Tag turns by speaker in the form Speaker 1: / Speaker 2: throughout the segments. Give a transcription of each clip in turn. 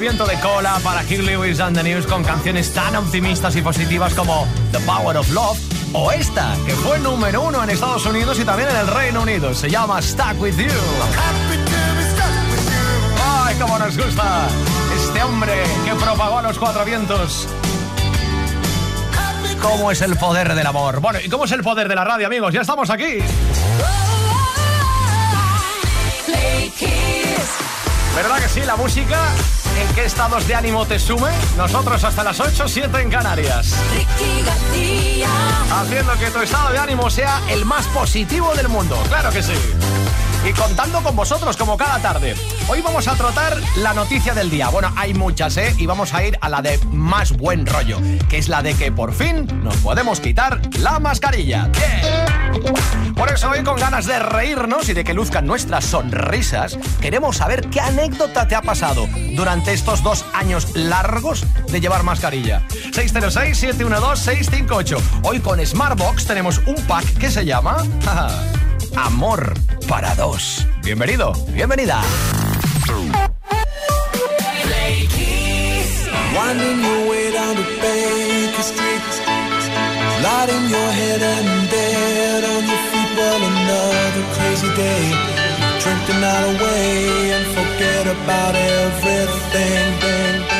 Speaker 1: viento de cola para Hugh Lewis and the News con canciones tan optimistas y positivas como The Power of Love o esta, que fue número uno en Estados Unidos y también en el Reino Unido. Se llama Stuck With You. ¡Ay, cómo nos gusta! Este hombre que propagó los cuatro vientos cómo es el poder del amor. Bueno, ¿y cómo es el poder de la radio, amigos? Ya estamos aquí. ¿Verdad que sí? La música qué estados de ánimo te sume. Nosotros hasta las 8, 7 en Canarias. Haciendo que tu estado de ánimo sea el más positivo del mundo. Claro que sí y contando con vosotros como cada tarde. Hoy vamos a tratar la noticia del día. Bueno, hay muchas, ¿eh? Y vamos a ir a la de más buen rollo, que es la de que por fin nos podemos quitar la mascarilla. Por eso hoy con ganas de reírnos y de que luzcan nuestras sonrisas, queremos saber qué anécdota te ha pasado durante estos dos años largos de llevar mascarilla. 606-712-658. Hoy con Smartbox tenemos un pack que se llama Amor para dos. Bienvenido, bienvenida.
Speaker 2: Away and forget about everything.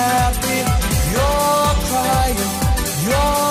Speaker 2: happy. You're crying, you're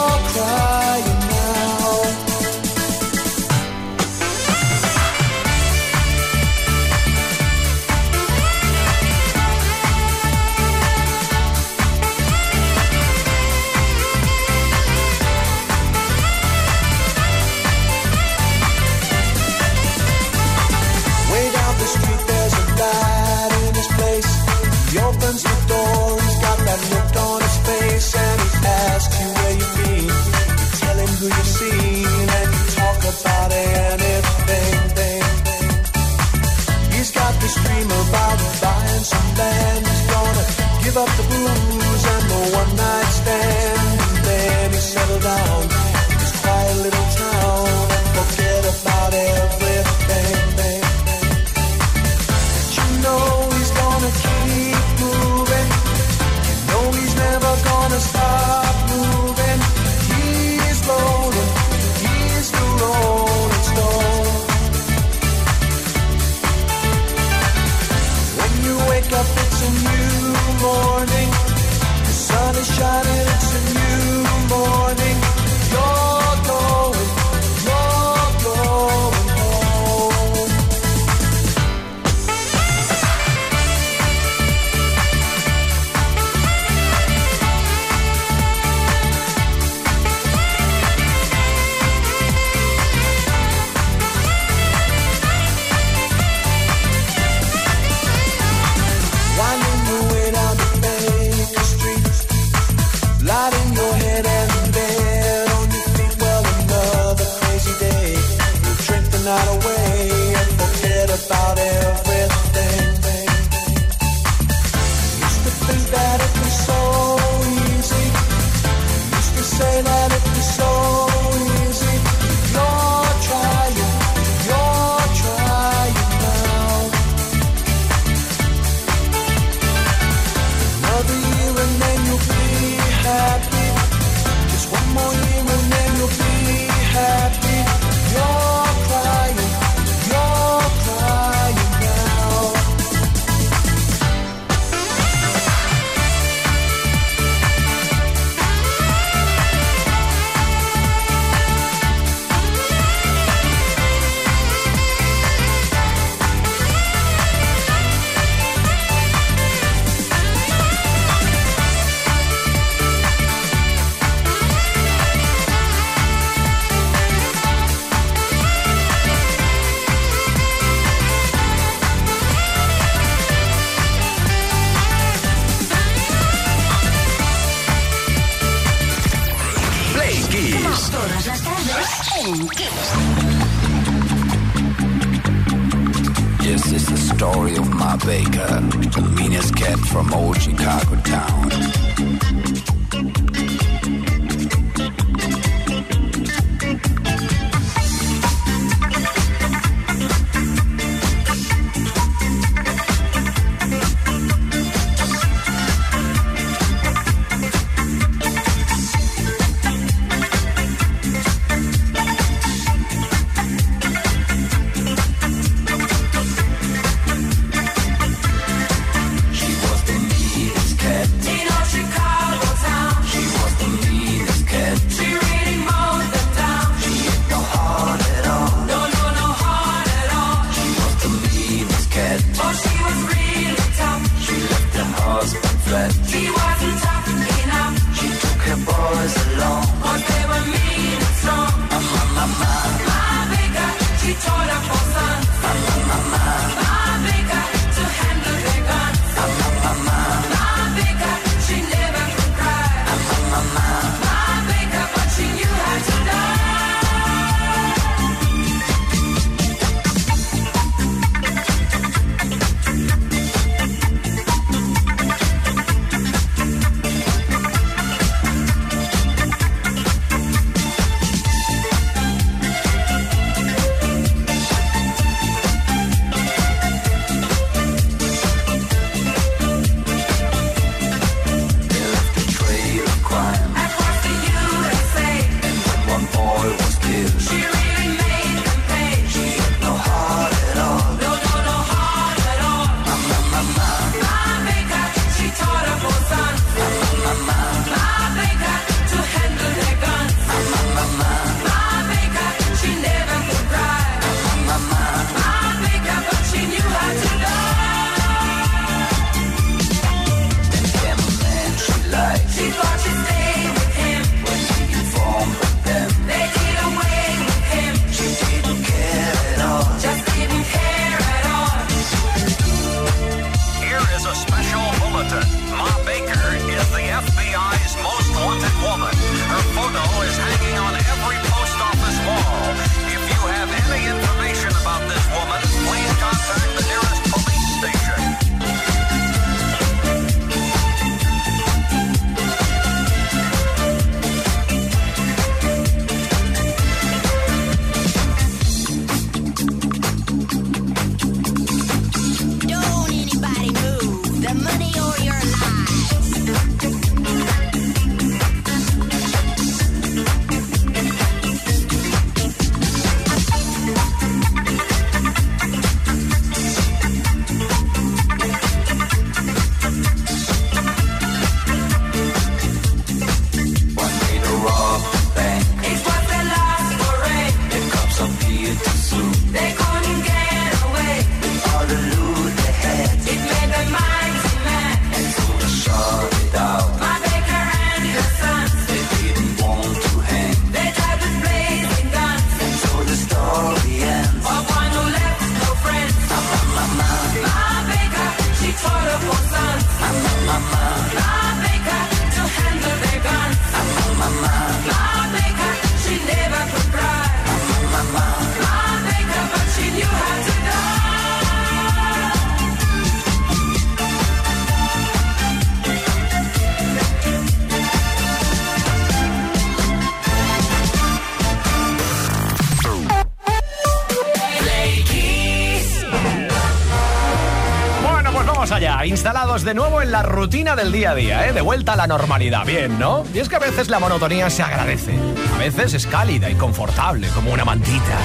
Speaker 1: de nuevo en la rutina del día a día, ¿eh? De vuelta a la normalidad. Bien, ¿no? Y es que a veces la monotonía se agradece. A veces es cálida y confortable, como una mantita.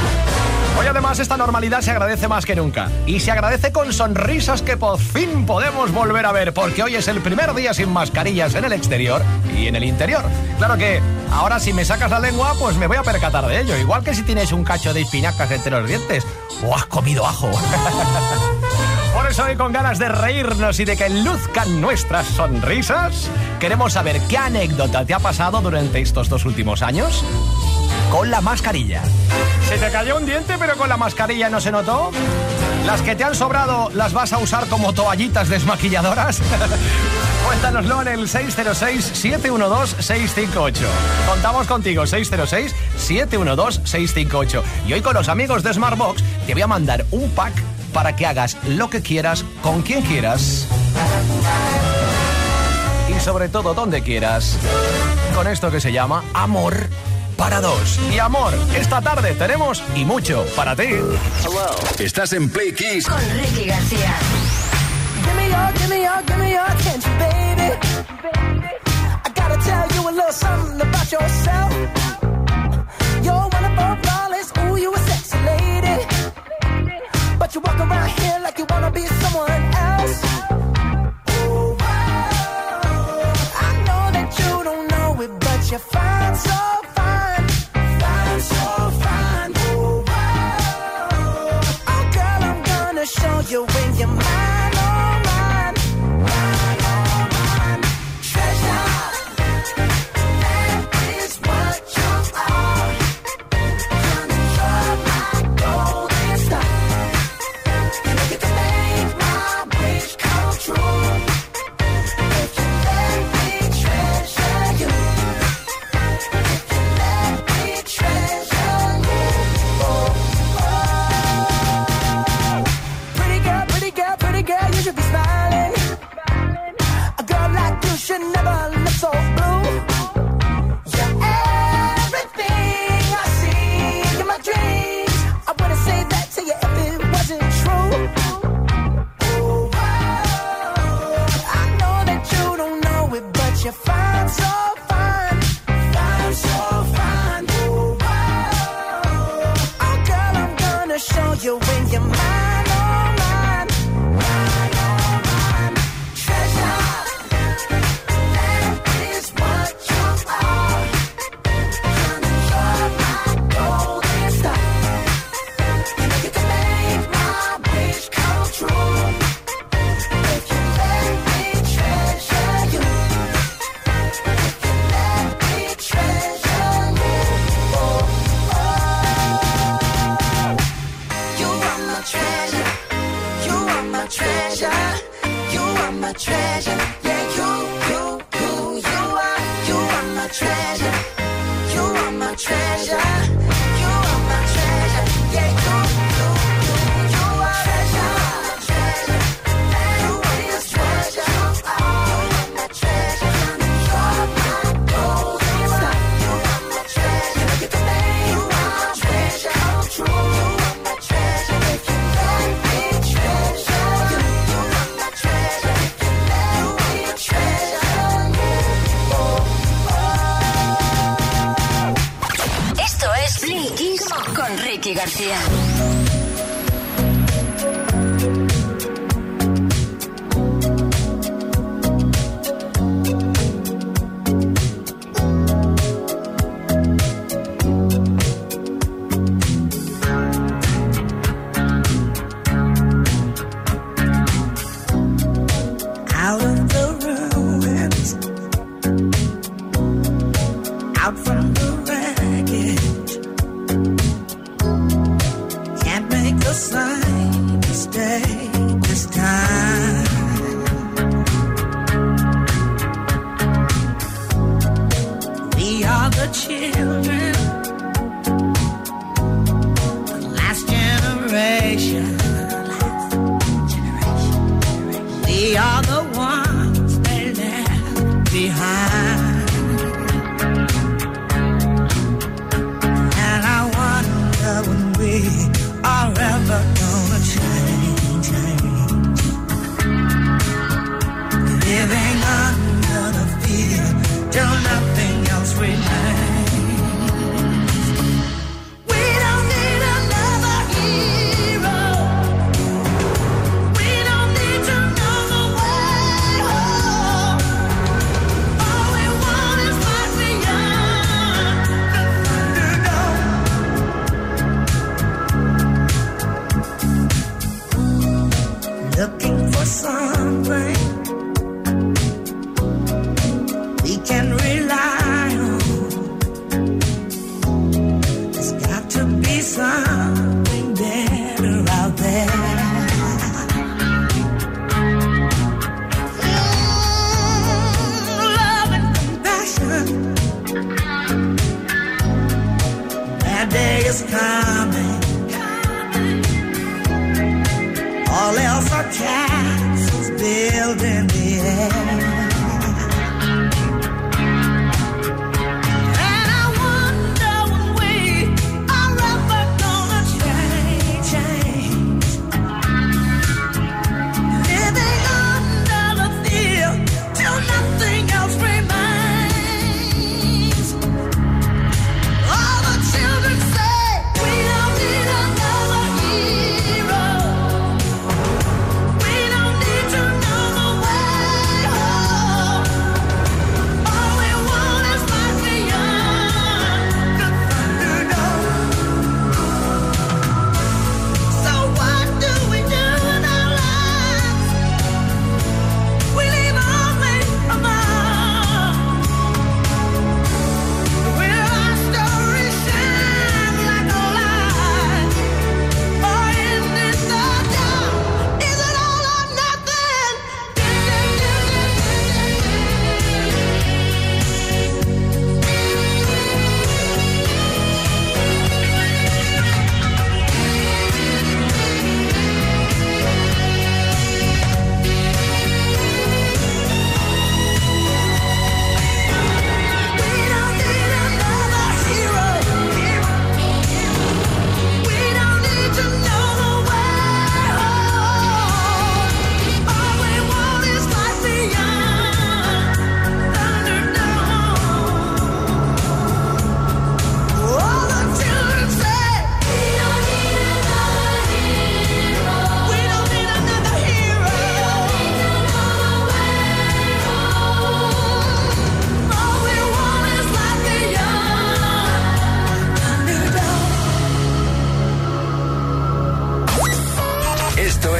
Speaker 1: Hoy además esta normalidad se agradece más que nunca. Y se agradece con sonrisas que por fin podemos volver a ver, porque hoy es el primer día sin mascarillas en el exterior y en el interior. Claro que ahora si me sacas la lengua, pues me voy a percatar de ello. Igual que si tienes un cacho de espinacas entre los dientes o has comido ajo. Por eso hoy con ganas de reírnos y de que luzcan nuestras sonrisas, queremos saber qué anécdota te ha pasado durante estos dos últimos años con la mascarilla. ¿Se te cayó un diente pero con la mascarilla no se notó? ¿Las que te han sobrado las vas a usar como toallitas desmaquilladoras? Cuéntanoslo en el 606-712-658. Contamos contigo, 606-712-658. Y hoy con los amigos de Smartbox te voy a mandar un pack para que hagas lo que quieras, con quien quieras. Y sobre todo donde quieras. Con esto que se llama amor para dos. Y amor, esta tarde tenemos y mucho para ti.
Speaker 3: Estás en Play Kiss.
Speaker 4: Con Ricky García.
Speaker 5: Give me your, give me your, give me your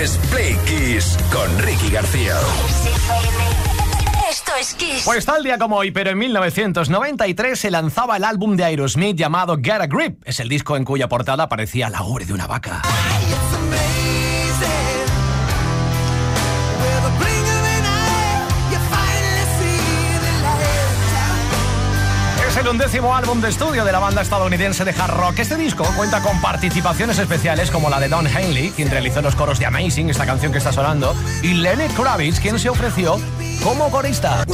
Speaker 4: es Play Kiss con Ricky García. Esto es Kiss.
Speaker 1: Pues tal día como hoy, pero en 1993 se lanzaba el álbum de Aerosmith llamado Get a Grip. Es el disco en cuya portada aparecía la ubre de una vaca. El undécimo álbum de estudio de la banda estadounidense de hard rock. Este disco cuenta con participaciones especiales como la de Don Henley, quien realizó los coros de Amazing, esta canción que está sonando, y Lenny Kravitz, quien se ofreció como corista.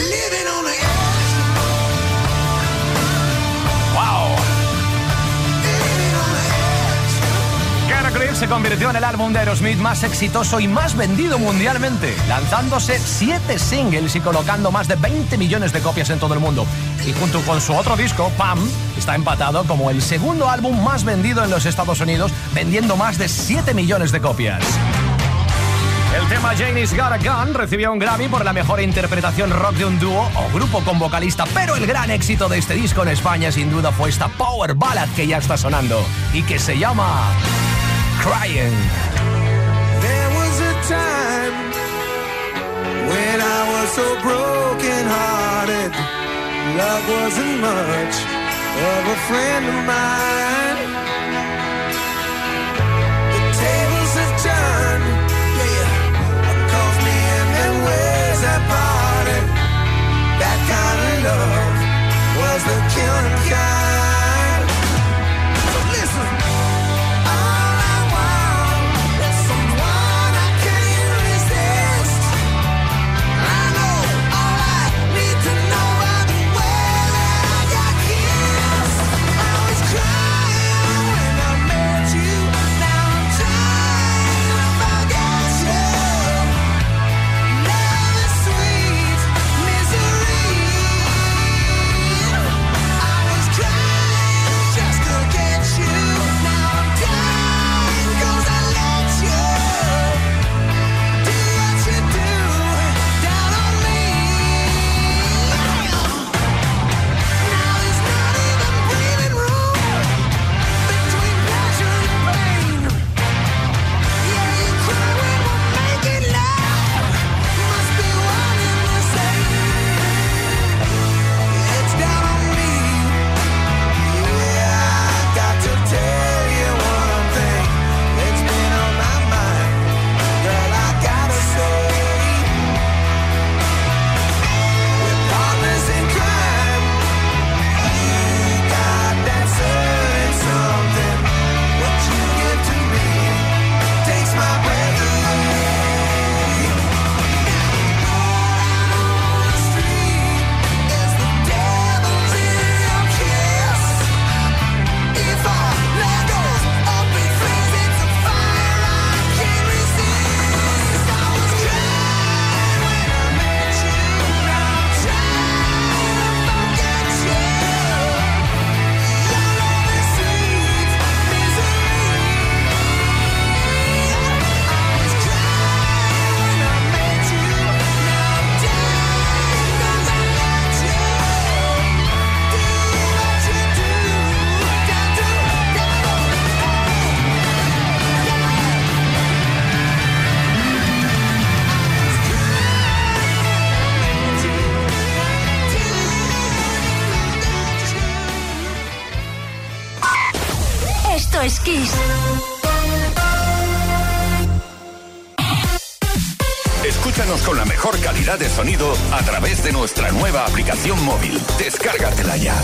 Speaker 1: Se convirtió en el álbum de Aerosmith más exitoso y más vendido mundialmente, lanzándose siete singles y colocando más de 20 millones de copias en todo el mundo. Y junto con su otro disco, Pam, está empatado como el segundo álbum más vendido en los Estados Unidos, vendiendo más de 7 millones de copias. El tema Janie's Got a Gun recibió un Grammy por la mejor interpretación rock de un dúo o grupo con vocalista, pero el gran éxito de este disco en España sin duda fue esta power ballad que ya está sonando y que se llama Crying.
Speaker 2: There was a time when I was so broken hearted. Love wasn't much of a friend of mine. The tables have turned, yeah. Cause me and them ways have
Speaker 5: de sonido a través de nuestra nueva aplicación móvil. Descárgatela ya.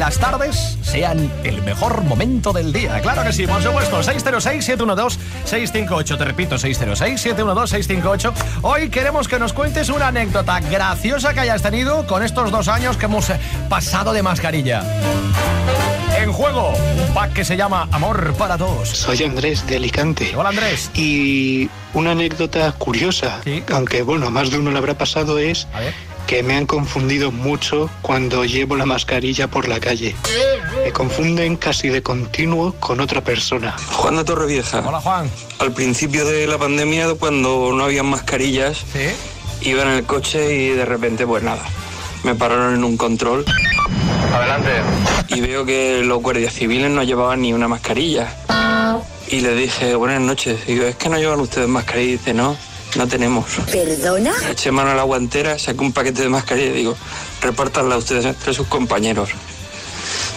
Speaker 6: las tardes
Speaker 1: sean el mejor momento del día. Claro que sí, por supuesto. 606-712-658. Te repito, 606-712-658. Hoy queremos que nos cuentes una anécdota graciosa que hayas tenido con estos dos años que hemos eh, pasado de mascarilla. En juego, un pack que se llama Amor para Dos.
Speaker 6: Soy Andrés de Alicante.
Speaker 1: Hola Andrés.
Speaker 6: Y una anécdota curiosa,
Speaker 1: ¿Sí?
Speaker 6: aunque bueno, más de uno la habrá pasado, es...
Speaker 1: A ver
Speaker 6: que me han confundido mucho cuando llevo la mascarilla por la calle. Me confunden casi de continuo con otra persona.
Speaker 7: Juan de Torrevieja.
Speaker 1: Hola Juan.
Speaker 7: Al principio de la pandemia, cuando no había mascarillas,
Speaker 1: Sí.
Speaker 7: iba en el coche y de repente, pues nada, me pararon en un control. Adelante. Y veo que los guardias civiles no llevaban ni una mascarilla. Y le dije, buenas noches. Digo, es que no llevan ustedes mascarilla. Y dice, no, no tenemos.
Speaker 4: ¿Perdona?
Speaker 7: Eché mano a la guantera, saqué un paquete de mascarilla y digo, repártanla ustedes entre sus compañeros.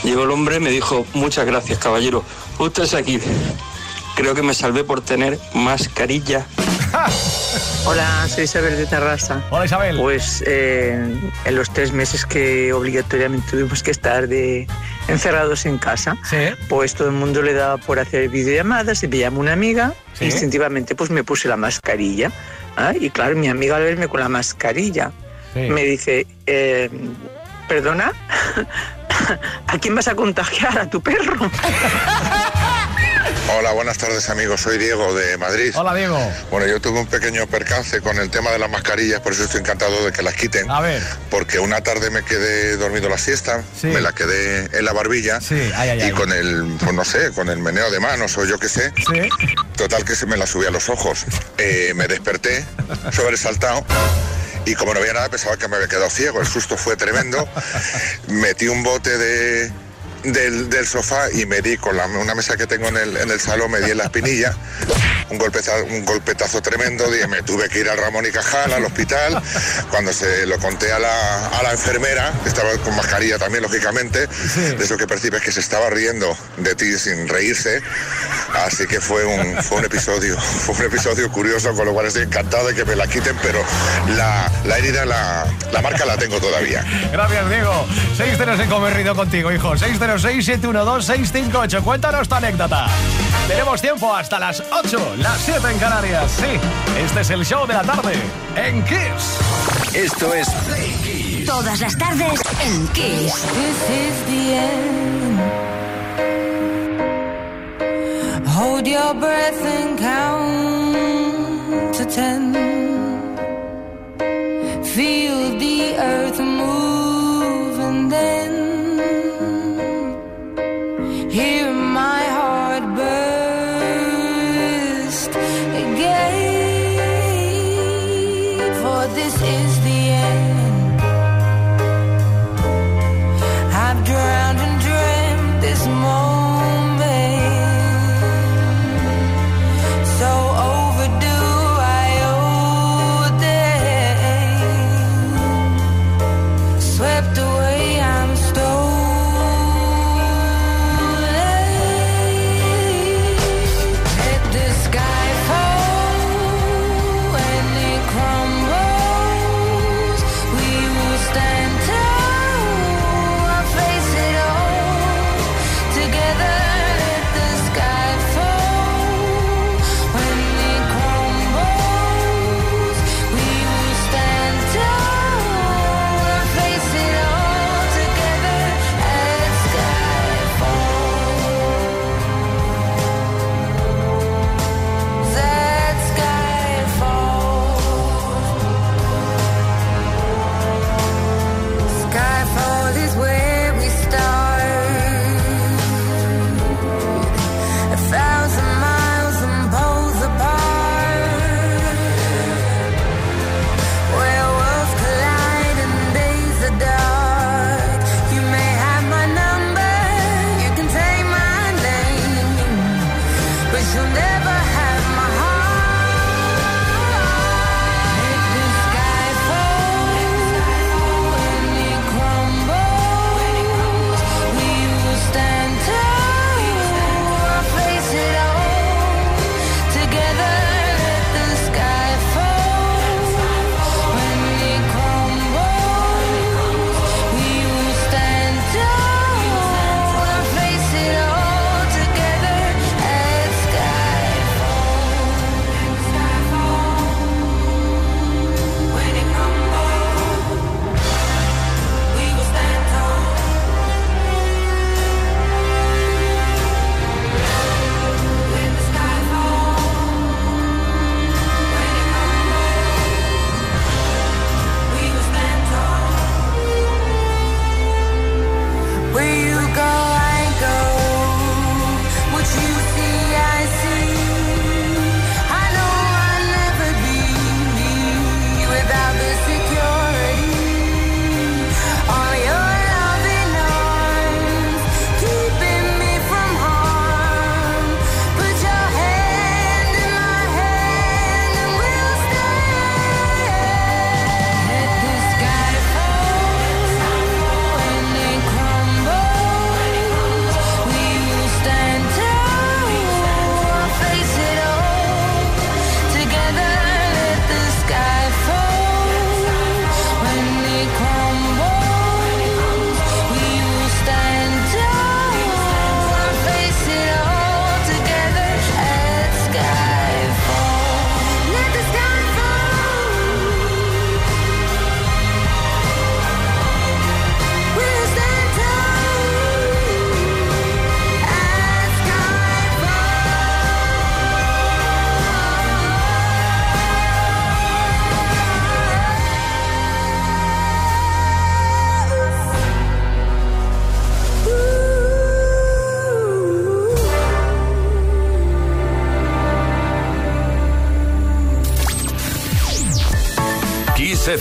Speaker 7: Llegó el hombre y me dijo, muchas gracias, caballero. Usted es aquí. Creo que me salvé por tener mascarilla.
Speaker 8: Hola, soy Isabel de Terrassa.
Speaker 1: Hola Isabel.
Speaker 8: Pues eh, en los tres meses que obligatoriamente tuvimos que estar de encerrados en casa,
Speaker 1: Sí.
Speaker 8: pues todo el mundo le daba por hacer videollamadas y me llamó una amiga
Speaker 1: Sí.
Speaker 8: instintivamente pues me puse la mascarilla. ¿ah? Y claro, mi amiga al verme con la mascarilla
Speaker 1: Sí.
Speaker 8: me dice, eh, perdona, ¿a quién vas a contagiar? ¿A tu perro?
Speaker 9: Hola, buenas tardes amigos, soy Diego de Madrid.
Speaker 1: Hola Diego.
Speaker 9: Bueno, yo tuve un pequeño percance con el tema de las mascarillas, por eso estoy encantado de que las quiten.
Speaker 1: A ver.
Speaker 9: Porque una tarde me quedé dormido la siesta,
Speaker 1: Sí.
Speaker 9: me la quedé en la barbilla
Speaker 1: Sí, ay, ay,
Speaker 9: y
Speaker 1: ay.
Speaker 9: con el, pues no sé, con el meneo de manos o yo qué sé,
Speaker 1: Sí.
Speaker 9: total que se me la subí a los ojos. Eh, me desperté, sobresaltado. Y como no había nada, pensaba que me había quedado ciego. El susto fue tremendo. Metí un bote de, del, del sofá y me di con la- una mesa que tengo en el, en el salón, me di en la espinilla. Un, golpeza- un golpetazo tremendo. Dije, me tuve que ir al Ramón y Cajal, al hospital. Cuando se lo conté a la, a la enfermera, que estaba con mascarilla también, lógicamente, de eso que percibes que se estaba riendo de ti sin reírse. Así que fue un, fue un episodio, fue un episodio curioso, con lo cual estoy encantado de que me la quiten, pero la, la herida, la, la marca la tengo todavía.
Speaker 1: Gracias, Diego. 606 como he rido contigo, hijo. 606-712-658. Cuéntanos tu anécdota. Tenemos tiempo hasta las 8, las 7 en Canarias. Sí, este es el show de la tarde en Kiss.
Speaker 5: Esto es Play Kiss.
Speaker 4: Todas las tardes en Kiss.
Speaker 10: This is the end. Hold your breath and count to ten. Feel the earth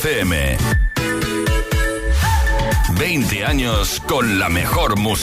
Speaker 5: FM. 20 años con la mejor música.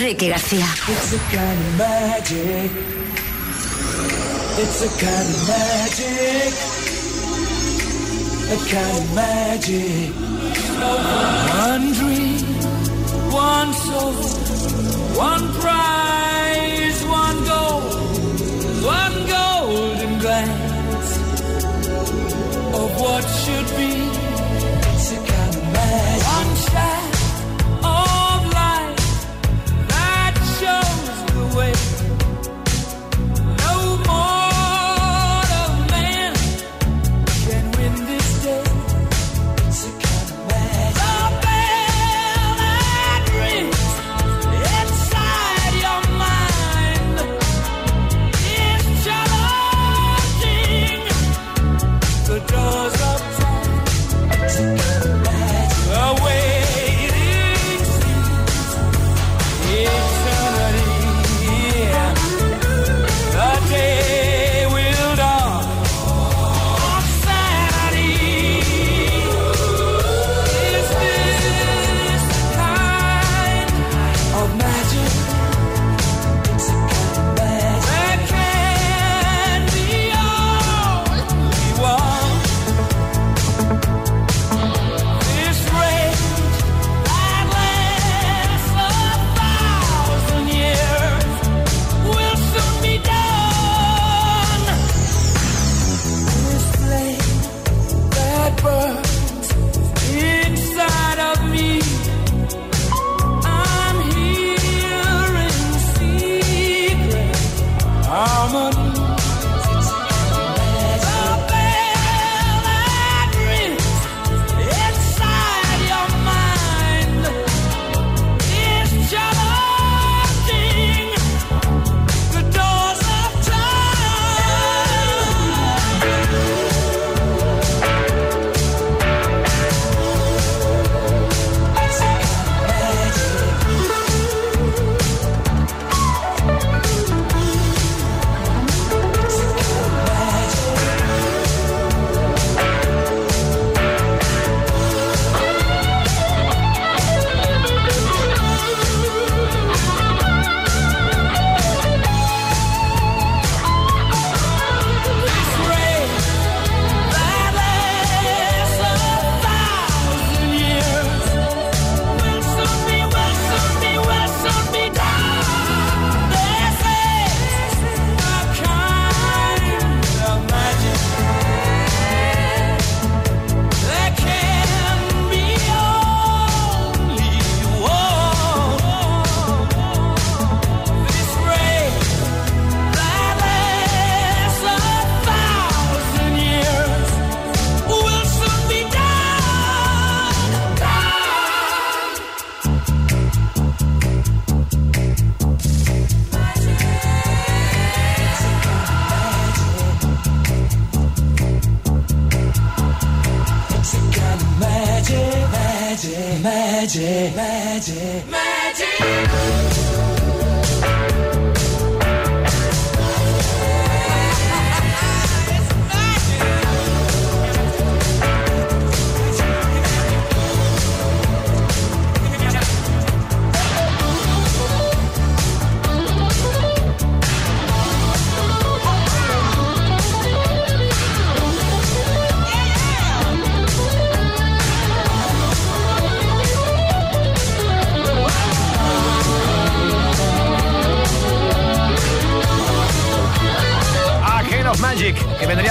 Speaker 4: Enrique García.
Speaker 2: It's a kind of magic. It's a kind of magic. A kind of magic. One soul, one prize, one goal, one golden glance of what should be. It's a kind of magic.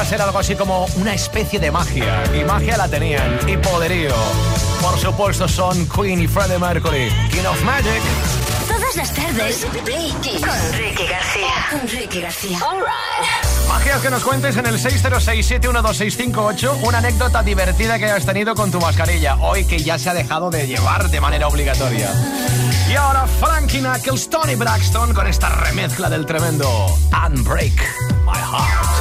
Speaker 11: Ser algo así como una especie de magia. Y magia la tenían, y poderío. Por supuesto son Queen y Freddie Mercury. King of Magic.
Speaker 4: Todas las tardes con Ricky García. Con Ricky García. All right.
Speaker 11: Magia que nos cuentes en el 606712658 una anécdota divertida que hayas tenido con tu mascarilla, hoy que ya se ha dejado de llevar de manera obligatoria. Y ahora Frankie Knuckles, Tony Braxton con esta remezcla del tremendo Unbreak My Heart.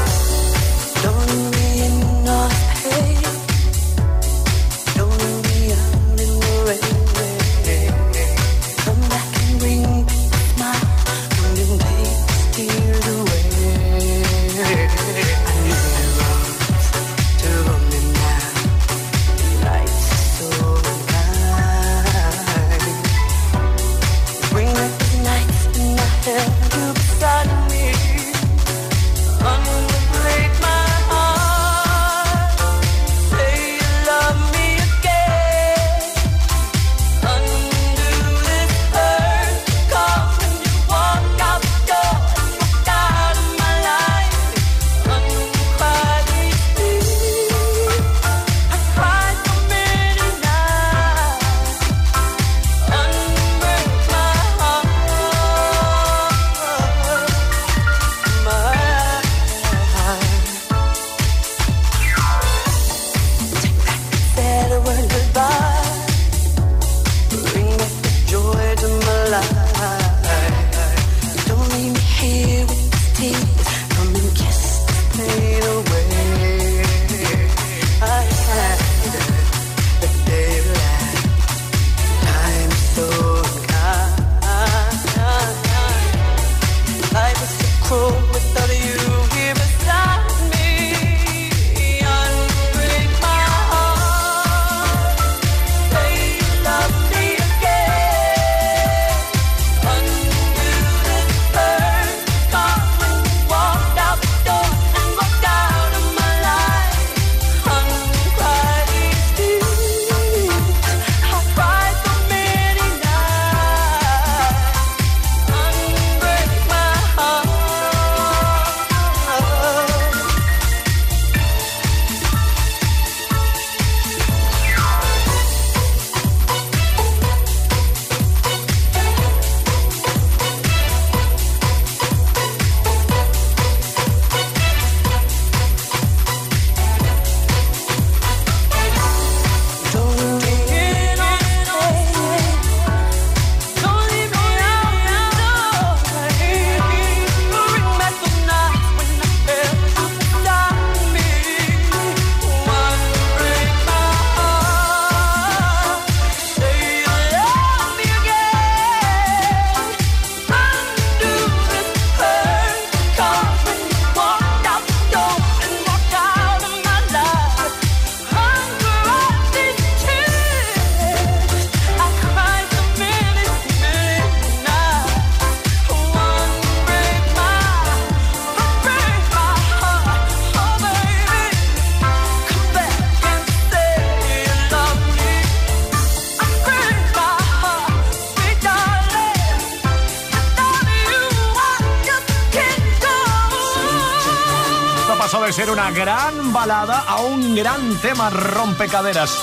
Speaker 11: A un gran tema rompecaderas.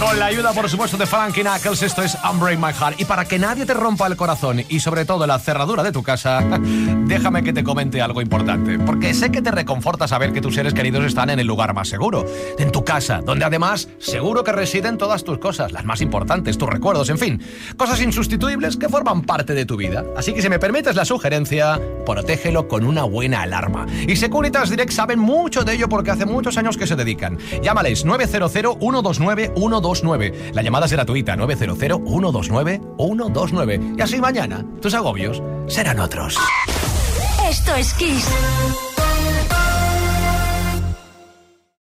Speaker 11: Con la ayuda, por supuesto, de Frankie Knuckles, esto es Unbreak My Heart. Y para que nadie te rompa el corazón y sobre todo la cerradura de tu casa,
Speaker 1: déjame que te comente algo importante, porque sé que te reconforta saber que tus seres queridos están en el lugar más seguro, en tu casa, donde además seguro que residen todas tus cosas, las más importantes, tus recuerdos, en fin, cosas insustituibles que forman parte de tu vida. Así que si me permites la sugerencia, protégelo con una buena alarma. Y Securitas Direct saben mucho de ello porque hace muchos años que se dedican. Llámales 900-129-129. La llamada es gratuita, 900-129-129. Y así mañana tus agobios serán otros.
Speaker 4: Esto es Kiss.